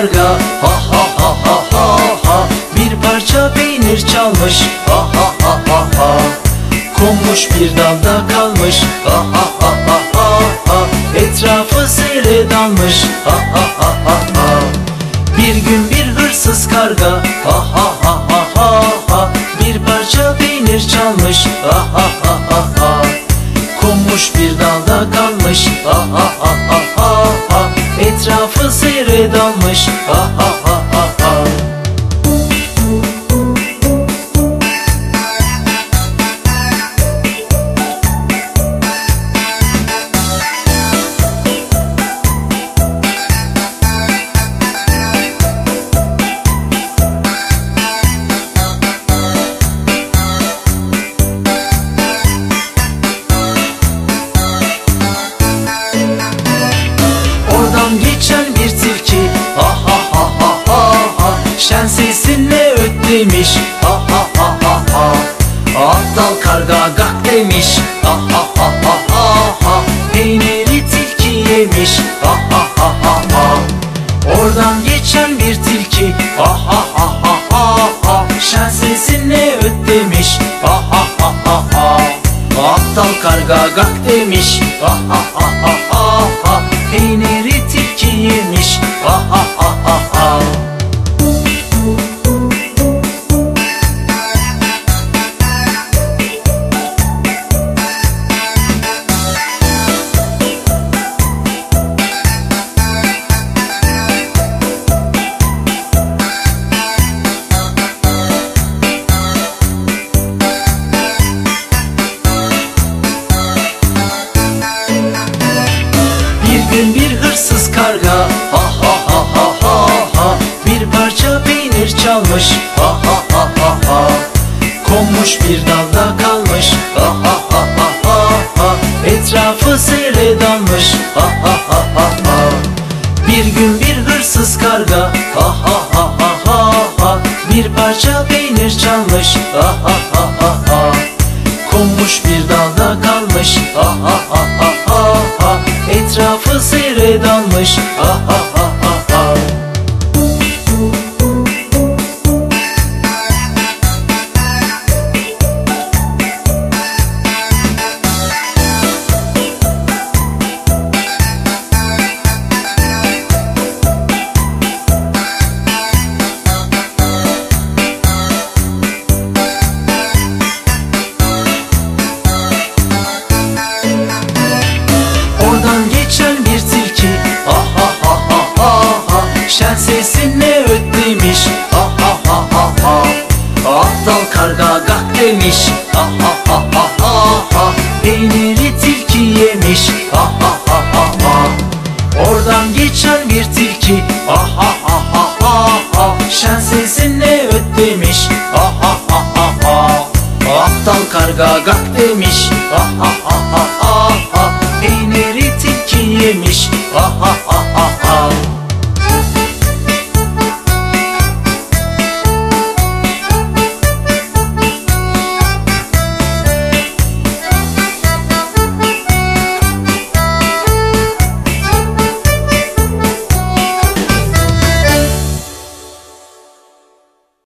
karga Ha ha ha ha ha ha Bir parça peynir çalmış Ha ha ha ha ha Konmuş bir dalda kalmış Ha ha ha ha ha ha Etrafı seyre dalmış Ha ha ha ha ha Bir gün bir hırsız karga Ha ha ha ha ha ha Bir parça peynir çalmış Ha ha ha ha ha Konmuş bir dalda kalmış Ha ha ha ha ha ha Etrafı dalmış. Ha ha Ha ha ha ha ha Peyniri tilki yemiş Ha ha ha ha ha Oradan geçen bir tilki Ha ha ha ha ha ha Şen öt demiş Ha ha ha ha ha Aptal karga gak demiş Ha ha ha ha ha ha çalmış Ha ha ha ha ha Konmuş bir dalda kalmış Ha ha ha ha ha ha Etrafı seyre dalmış Ha ha ha ha ha Bir gün bir hırsız karga Ha ha ha ha ha ha Bir parça peynir çalmış Ha ha ha ha ha Konmuş bir dalda kalmış Ha ha ha ha ha Etrafı seyre dalmış ha ha Annesine ötlemiş Ah ah ah ah ah Aptal karga gak demiş Ah ah ah ah ah ah Peyniri tilki yemiş Ah ah ah ah ah Oradan geçen bir tilki Ah ah ah ah ah ah Şen sesine ötlemiş Ah ah ah ah ah Aptal karga gak demiş Ah ah ah ah ah Peyniri tilki yemiş Ah ah